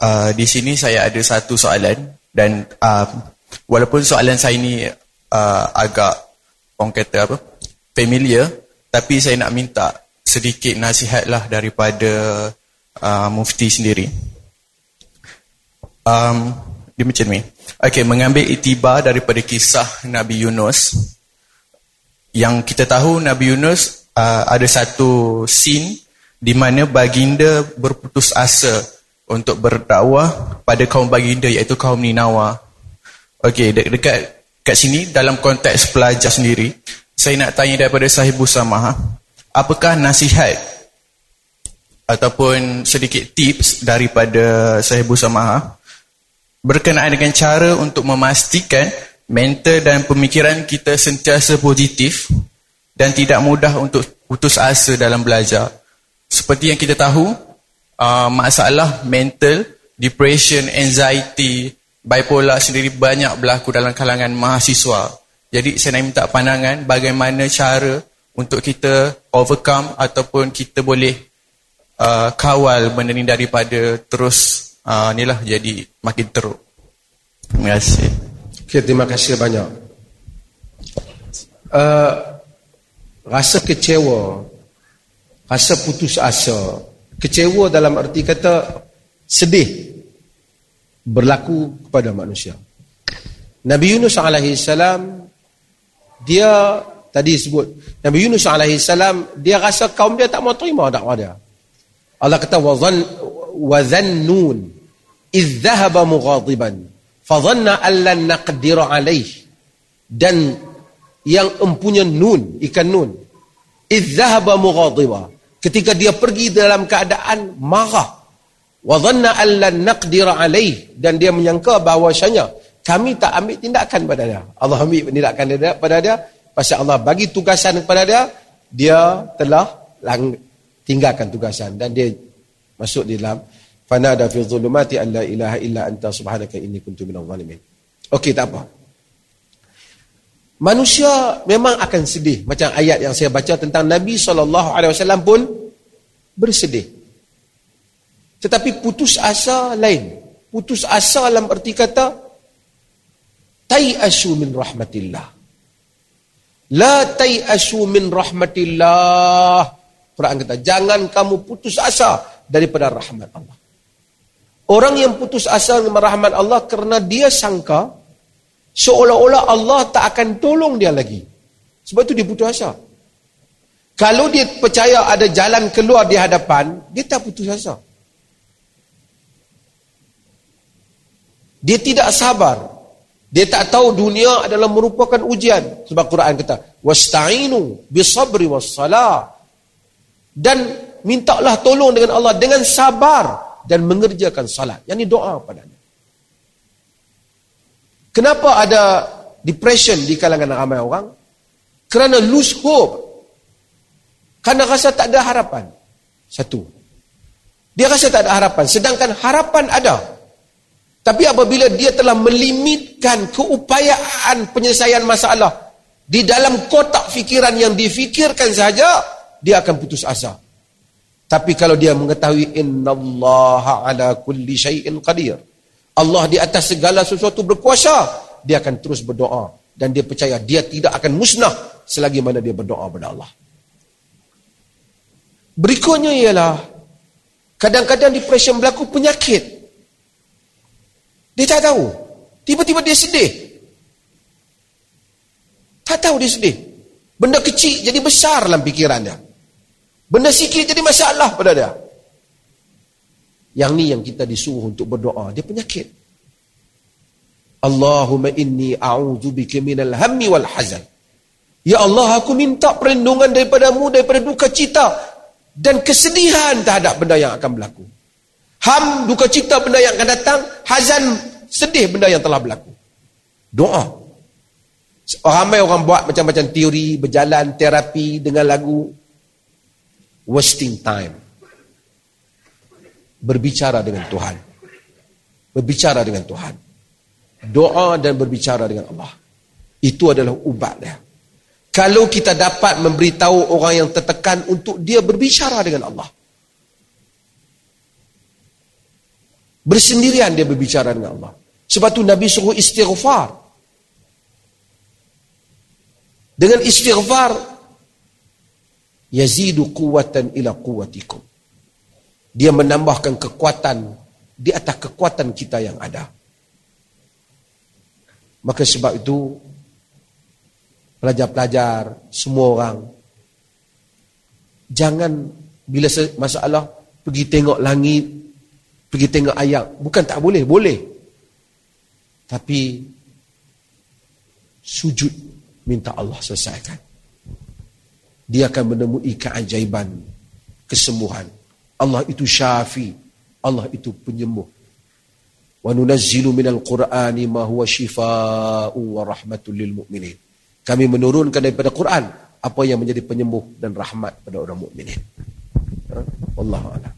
uh, di sini saya ada satu soalan dan uh, walaupun soalan saya ini uh, agak orang kata apa familiar tapi saya nak minta sedikit nasihat lah daripada uh, mufti sendiri. Um, dia macam ni. Okay, mengambil itibar daripada kisah Nabi Yunus. Yang kita tahu Nabi Yunus uh, ada satu scene di mana baginda berputus asa untuk berdakwah pada kaum baginda iaitu kaum Ninawa. Okey, de- dekat kat sini dalam konteks pelajar sendiri, saya nak tanya daripada sahibu sama, apakah nasihat ataupun sedikit tips daripada sahibu sama berkenaan dengan cara untuk memastikan mental dan pemikiran kita sentiasa positif dan tidak mudah untuk putus asa dalam belajar. Seperti yang kita tahu, uh, masalah mental, depression, anxiety, bipolar sendiri banyak berlaku dalam kalangan mahasiswa. Jadi saya nak minta pandangan bagaimana cara untuk kita overcome ataupun kita boleh uh, kawal benda ni daripada terus uh, ni lah jadi makin teruk. Terima kasih. Okay, terima kasih banyak. Uh, rasa kecewa rasa putus asa kecewa dalam arti kata sedih berlaku kepada manusia. Nabi Yunus alaihi salam dia tadi sebut Nabi Yunus alaihi salam dia rasa kaum dia tak mau terima dakwah dia. Allah kata wa dhann wa dhannun idh dhahaba mughadiban fa dhanna an lan naqdir alayh dan yang empunya nun ikan nun idh dhahaba mughadiban ketika dia pergi dalam keadaan marah wa dhanna an lan naqdir alaih dan dia menyangka bahawasanya kami tak ambil tindakan pada dia. Allah ambil tindakan dia pada dia. Pasal Allah bagi tugasan kepada dia dia telah lang, tinggalkan tugasan dan dia masuk di dalam fanada fi dhulumati an la ilaha illa anta subhanaka inni kuntu minadh dhalimin okey tak apa Manusia memang akan sedih macam ayat yang saya baca tentang Nabi SAW pun bersedih. Tetapi putus asa lain. Putus asa dalam erti kata tai'asu min rahmatillah. La tai'asu min rahmatillah. Quran kata jangan kamu putus asa daripada rahmat Allah. Orang yang putus asa dengan rahmat Allah kerana dia sangka seolah-olah Allah tak akan tolong dia lagi. Sebab tu dia putus asa. Kalau dia percaya ada jalan keluar di hadapan, dia tak putus asa. Dia tidak sabar. Dia tak tahu dunia adalah merupakan ujian. Sebab Quran kata, "Wasta'inu bisabri wassalah." Dan mintalah tolong dengan Allah dengan sabar dan mengerjakan salat. Yang ini doa padanya. Kenapa ada depression di kalangan ramai orang? Kerana lose hope. Kerana rasa tak ada harapan. Satu. Dia rasa tak ada harapan. Sedangkan harapan ada. Tapi apabila dia telah melimitkan keupayaan penyelesaian masalah di dalam kotak fikiran yang difikirkan saja, dia akan putus asa. Tapi kalau dia mengetahui Inna Allah ala kulli syai'in qadir. Allah di atas segala sesuatu berkuasa, dia akan terus berdoa dan dia percaya dia tidak akan musnah selagi mana dia berdoa kepada Allah. Berikutnya ialah kadang-kadang depression berlaku penyakit. Dia tak tahu. Tiba-tiba dia sedih. Tak tahu dia sedih. Benda kecil jadi besar dalam fikiran dia. Benda sikit jadi masalah pada dia. Yang ni yang kita disuruh untuk berdoa. Dia penyakit. Allahumma inni a'udzubika minal hammi wal hazan. Ya Allah, aku minta perlindungan daripadamu daripada duka cita dan kesedihan terhadap benda yang akan berlaku. Ham, duka cita benda yang akan datang. Hazan, sedih benda yang telah berlaku. Doa. Ramai orang buat macam-macam teori, berjalan, terapi dengan lagu. Wasting time berbicara dengan Tuhan. Berbicara dengan Tuhan. Doa dan berbicara dengan Allah. Itu adalah ubat dia. Kalau kita dapat memberitahu orang yang tertekan untuk dia berbicara dengan Allah. Bersendirian dia berbicara dengan Allah. Sebab tu Nabi suruh istighfar. Dengan istighfar yazidu quwwatan ila quwwatikum. Dia menambahkan kekuatan di atas kekuatan kita yang ada. Maka sebab itu pelajar-pelajar semua orang jangan bila masalah pergi tengok langit, pergi tengok ayat, bukan tak boleh, boleh. Tapi sujud minta Allah selesaikan. Dia akan menemui keajaiban, kesembuhan. Allah itu syafi, Allah itu penyembuh. Wa nunazzilu minal Qur'ani ma huwa shifaa'u wa rahmatul lil mu'minin. Kami menurunkan daripada Quran apa yang menjadi penyembuh dan rahmat pada orang mukminin. Wallahu a'lam.